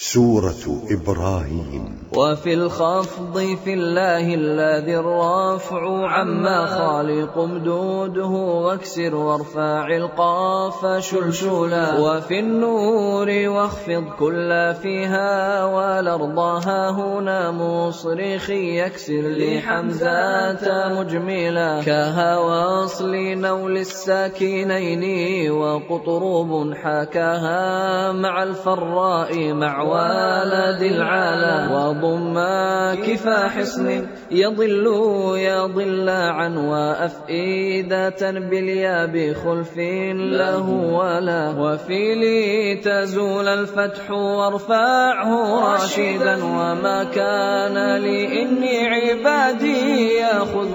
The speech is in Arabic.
سورة إبراهيم. وفي الخفض في الله الذي الرفع عما خالق مدوده واكسر وارفع القاف شلشلا وفي النور واخفض كل فيها والأرض ها هنا مصرخ يكسر لحمزة مجملا كها وصل نول الساكنين وقطروب حكاها مع الفراء مع والد العالى وضم كفا حصن يضل يضل عن وأفئدة باليا بخلف له ولا وفي لي تزول الفتح وارفعه راشدا وما كان لي إني عبادي يأخذ